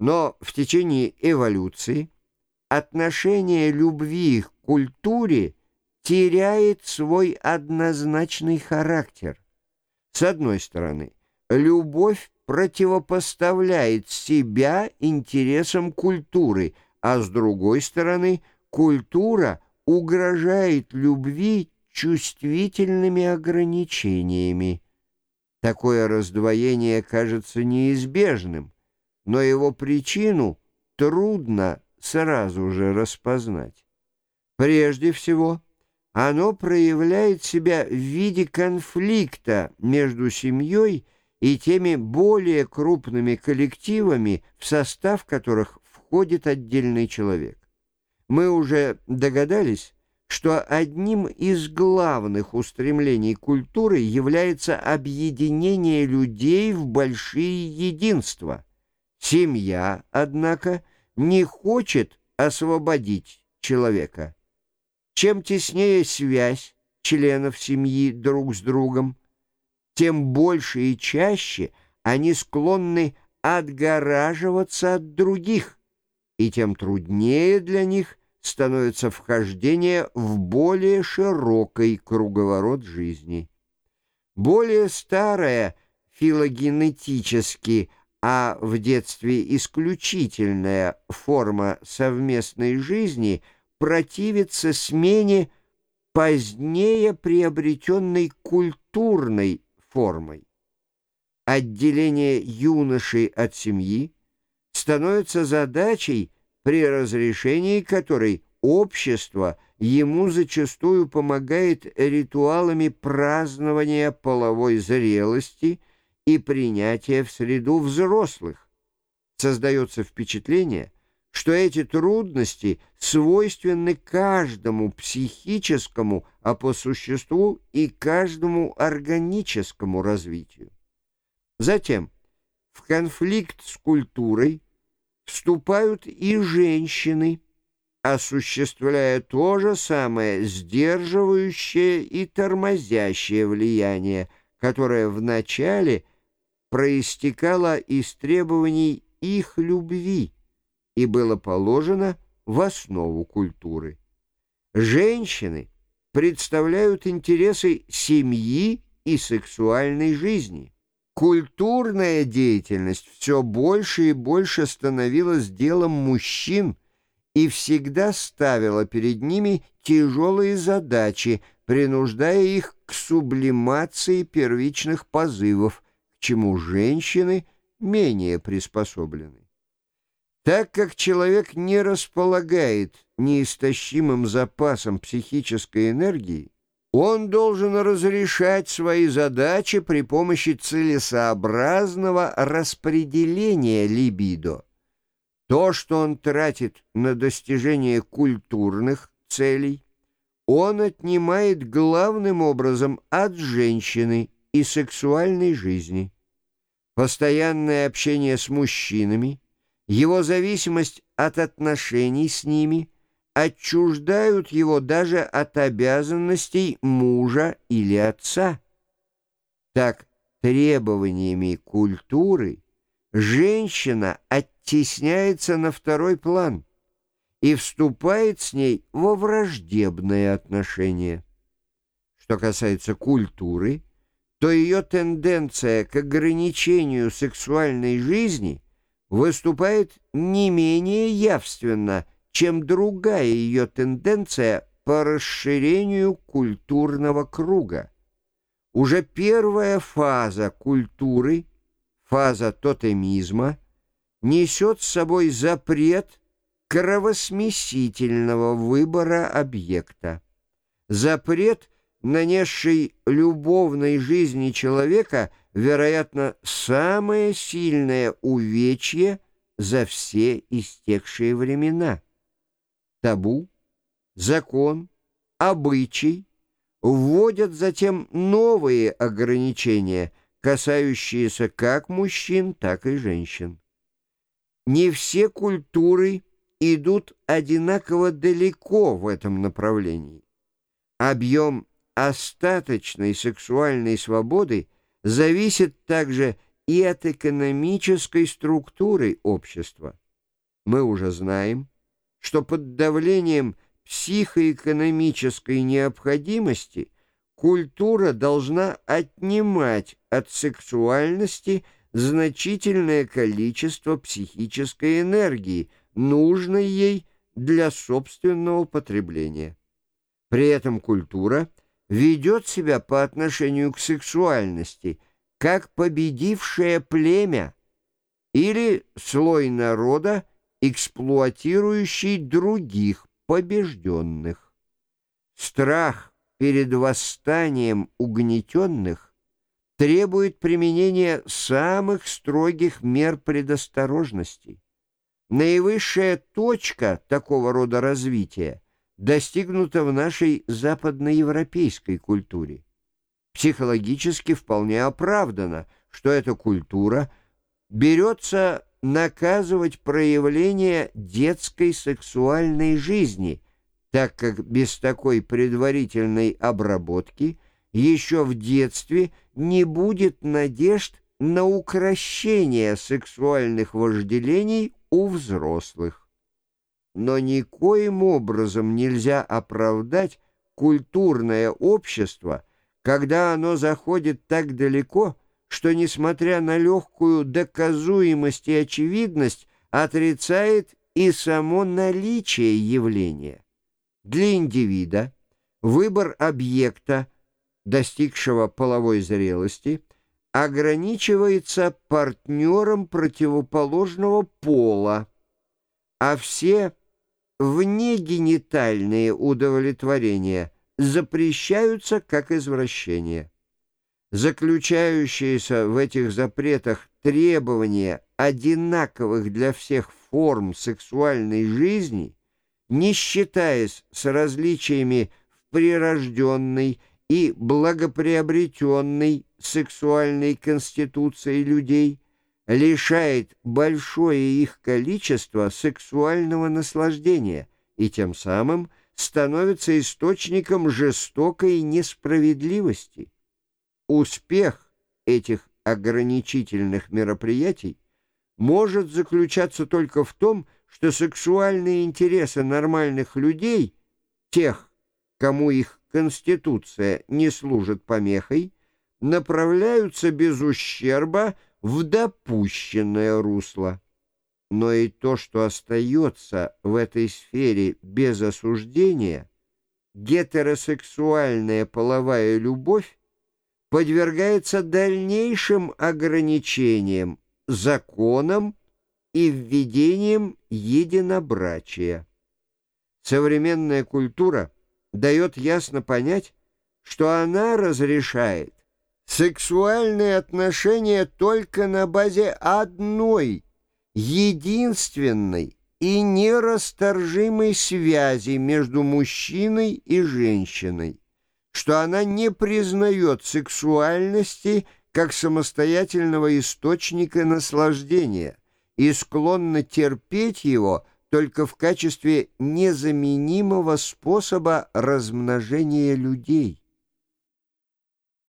Но в течение эволюции отношение любви к культуре теряет свой однозначный характер. С одной стороны, любовь противопоставляет себя интересам культуры, а с другой стороны, культура угрожает любви чувствительными ограничениями. Такое раздвоение кажется неизбежным, но его причину трудно сразу же распознать. Прежде всего, оно проявляет себя в виде конфликта между семьей и теми более крупными коллективами, в состав которых входит отдельный человек. Мы уже догадались, что одним из главных устремлений культуры является объединение людей в большие единства. Семья, однако, не хочет освободить человека. Чем теснее связь членов семьи друг с другом, тем больше и чаще они склонны отгораживаться от других, и тем труднее для них становится вхождение в более широкий круговорот жизни. Более старая филогенетически, а в детстве исключительная форма совместной жизни противится смене позднее приобретенной культурной формой. Отделение юношей от семьи становится задачей, при разрешении которой общество ему зачастую помогает ритуалами празднования половой зрелости и принятия в среду взрослых. Создается впечатление, что эти трудности свойственны каждому психическому, а по существу и каждому органическому развитию. Затем, в конфликт с культурой вступают и женщины, осуществляя то же самое сдерживающее и тормозящее влияние, которое вначале проистекало из требований их любви и было положено в основу культуры. Женщины представляют интересы семьи и сексуальной жизни – Культурная деятельность все больше и больше становилась делом мужчин и всегда ставила перед ними тяжелые задачи, принуждая их к сублимации первичных позывов, чему женщины менее приспособлены. Так как человек не располагает неистощимым запасом психической энергии, он должен разрешать свои задачи при помощи целесообразного распределения либидо. То, что он тратит на достижение культурных целей, он отнимает главным образом от женщины и сексуальной жизни. Постоянное общение с мужчинами, его зависимость от отношений с ними – отчуждают его даже от обязанностей мужа или отца. Так, требованиями культуры женщина оттесняется на второй план и вступает с ней во враждебные отношения. Что касается культуры, то ее тенденция к ограничению сексуальной жизни выступает не менее явственно – чем другая ее тенденция по расширению культурного круга. Уже первая фаза культуры, фаза тотемизма, несет с собой запрет кровосмесительного выбора объекта. Запрет, нанесший любовной жизни человека, вероятно, самое сильное увечье за все истекшие времена табу, закон, обычай вводят затем новые ограничения, касающиеся как мужчин, так и женщин. Не все культуры идут одинаково далеко в этом направлении. Объем остаточной сексуальной свободы зависит также и от экономической структуры общества. Мы уже знаем, что под давлением психоэкономической необходимости культура должна отнимать от сексуальности значительное количество психической энергии, нужной ей для собственного потребления. При этом культура ведет себя по отношению к сексуальности как победившее племя или слой народа, эксплуатирующий других побежденных. Страх перед восстанием угнетенных требует применения самых строгих мер предосторожности. Наивысшая точка такого рода развития достигнута в нашей западноевропейской культуре. Психологически вполне оправдано, что эта культура берется наказывать проявление детской сексуальной жизни, так как без такой предварительной обработки еще в детстве не будет надежд на укращение сексуальных вожделений у взрослых. Но никоим образом нельзя оправдать культурное общество, когда оно заходит так далеко, что, несмотря на легкую доказуемость и очевидность, отрицает и само наличие явления. Для индивида выбор объекта, достигшего половой зрелости, ограничивается партнером противоположного пола, а все внегенитальные удовлетворения запрещаются как извращение. Заключающиеся в этих запретах требования одинаковых для всех форм сексуальной жизни, не считаясь с различиями в прирожденной и благоприобретенной сексуальной конституции людей, лишает большое их количество сексуального наслаждения и тем самым становится источником жестокой несправедливости. Успех этих ограничительных мероприятий может заключаться только в том, что сексуальные интересы нормальных людей, тех, кому их конституция не служит помехой, направляются без ущерба в допущенное русло. Но и то, что остается в этой сфере без осуждения, гетеросексуальная половая любовь, подвергается дальнейшим ограничениям, законам и введением единобрачия. Современная культура дает ясно понять, что она разрешает сексуальные отношения только на базе одной, единственной и нерасторжимой связи между мужчиной и женщиной что она не признает сексуальности как самостоятельного источника наслаждения и склонна терпеть его только в качестве незаменимого способа размножения людей.